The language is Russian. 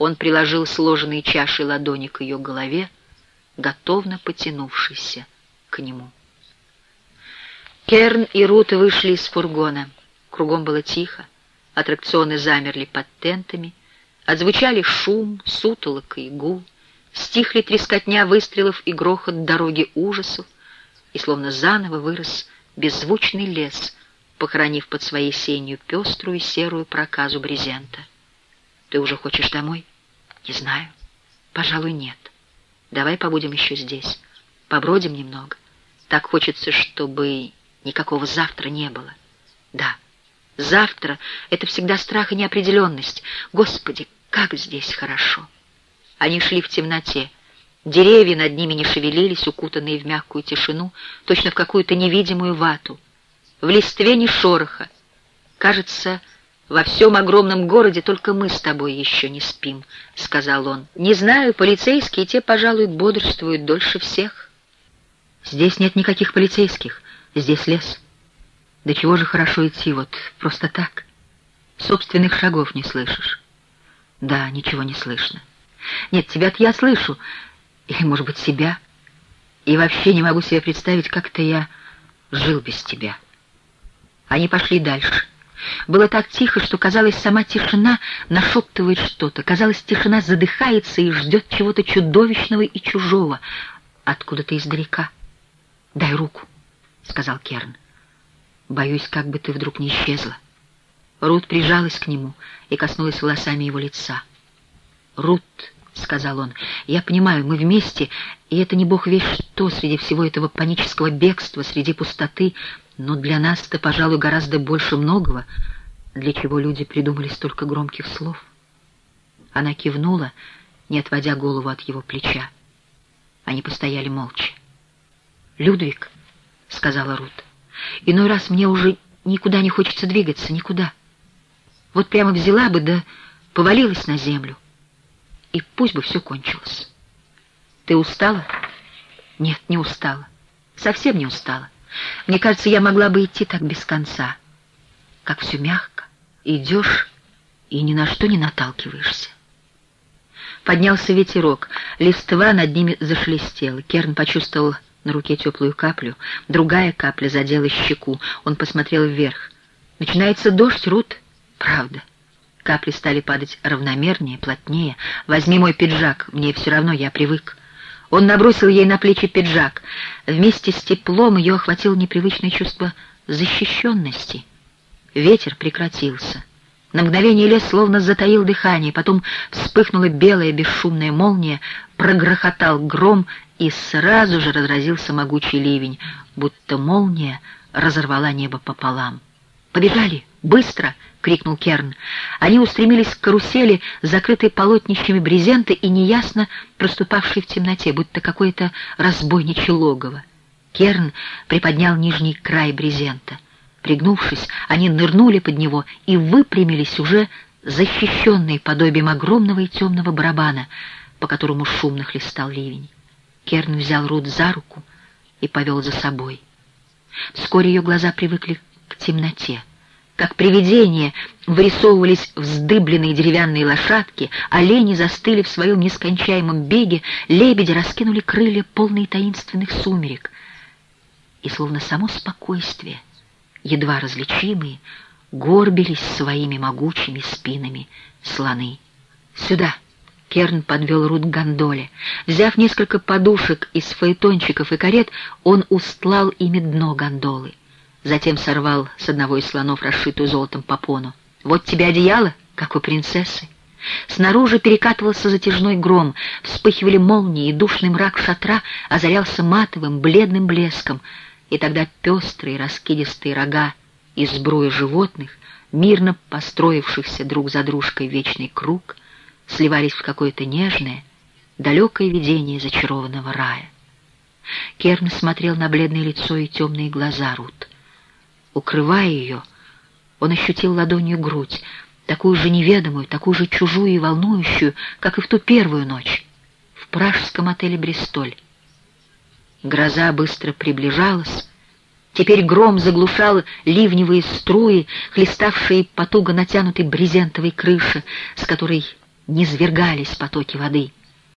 Он приложил сложенные чаши ладони к ее голове, готовно потянувшийся к нему. Керн и Рут вышли из фургона. Кругом было тихо. Аттракционы замерли под тентами. Отзвучали шум, сутолок и гул. Стихли трескотня выстрелов и грохот дороги ужасов. И словно заново вырос беззвучный лес, похоронив под своей сенью пеструю серую проказу брезента. «Ты уже хочешь домой?» «Не знаю. Пожалуй, нет. Давай побудем еще здесь. Побродим немного. Так хочется, чтобы никакого завтра не было. Да, завтра — это всегда страх и неопределенность. Господи, как здесь хорошо!» Они шли в темноте. Деревья над ними не шевелились, укутанные в мягкую тишину, точно в какую-то невидимую вату. В листве ни шороха. Кажется, во всем огромном городе только мы с тобой еще не спим, — сказал он. Не знаю, полицейские те, пожалуй, бодрствуют дольше всех. Здесь нет никаких полицейских, здесь лес. Да чего же хорошо идти вот просто так? Собственных шагов не слышишь. Да, ничего не слышно. Нет, тебя-то я слышу. Или, может быть, себя. И вообще не могу себе представить, как-то я жил без тебя. Они пошли дальше. Было так тихо, что, казалось, сама тишина нашептывает что-то. Казалось, тишина задыхается и ждет чего-то чудовищного и чужого. Откуда-то издалека. «Дай руку», — сказал Керн. «Боюсь, как бы ты вдруг не исчезла». Рут прижалась к нему и коснулась волосами его лица. «Рут», — сказал он, — «я понимаю, мы вместе, и это не бог весь что среди всего этого панического бегства, среди пустоты, но для нас это, пожалуй, гораздо больше многого, для чего люди придумали столько громких слов». Она кивнула, не отводя голову от его плеча. Они постояли молча. «Людвиг», — сказала Рут, — «иной раз мне уже никуда не хочется двигаться, никуда. Вот прямо взяла бы, да повалилась на землю» и пусть бы все кончилось. Ты устала? Нет, не устала. Совсем не устала. Мне кажется, я могла бы идти так без конца. Как все мягко. Идешь и ни на что не наталкиваешься. Поднялся ветерок, листва над ними зашелестела. Керн почувствовал на руке теплую каплю, другая капля задела щеку. Он посмотрел вверх. «Начинается дождь, Рут?» «Правда. Капли стали падать равномернее, плотнее. «Возьми мой пиджак, мне все равно, я привык». Он набросил ей на плечи пиджак. Вместе с теплом ее охватило непривычное чувство защищенности. Ветер прекратился. На мгновение лес словно затаил дыхание, потом вспыхнула белая бесшумная молния, прогрохотал гром, и сразу же разразился могучий ливень, будто молния разорвала небо пополам. «Побежали! Быстро!» — крикнул Керн. Они устремились к карусели, закрытой полотнищами брезента и неясно проступавшей в темноте, будто какое-то разбойничье логово. Керн приподнял нижний край брезента. Пригнувшись, они нырнули под него и выпрямились уже защищенные подобием огромного и темного барабана, по которому шумно хлестал ливень. Керн взял Рут за руку и повел за собой. Вскоре ее глаза привыкли к темноте. Как привидения вырисовывались вздыбленные деревянные лошадки, олени застыли в своем нескончаемом беге, лебеди раскинули крылья, полные таинственных сумерек. И словно само спокойствие, едва различимые, горбились своими могучими спинами слоны. «Сюда!» — Керн подвел Рут к гондоле. Взяв несколько подушек из фаэтончиков и карет, он устлал ими дно гондолы. Затем сорвал с одного из слонов расшитую золотом попону. «Вот тебе одеяло, как у принцессы». Снаружи перекатывался затяжной гром, вспыхивали молнии, и душный мрак шатра озарялся матовым, бледным блеском, и тогда пестрые раскидистые рога из сбруи животных, мирно построившихся друг за дружкой вечный круг, сливались в какое-то нежное, далекое видение зачарованного рая. Керн смотрел на бледное лицо и темные глаза Рут. Укрывая ее, он ощутил ладонью грудь, такую же неведомую, такую же чужую и волнующую, как и в ту первую ночь, в пражском отеле «Бристоль». Гроза быстро приближалась, Теперь гром заглушал ливневые струи, хлеставшие по туго натянутой брезентовой крыше, с которой низвергались потоки воды.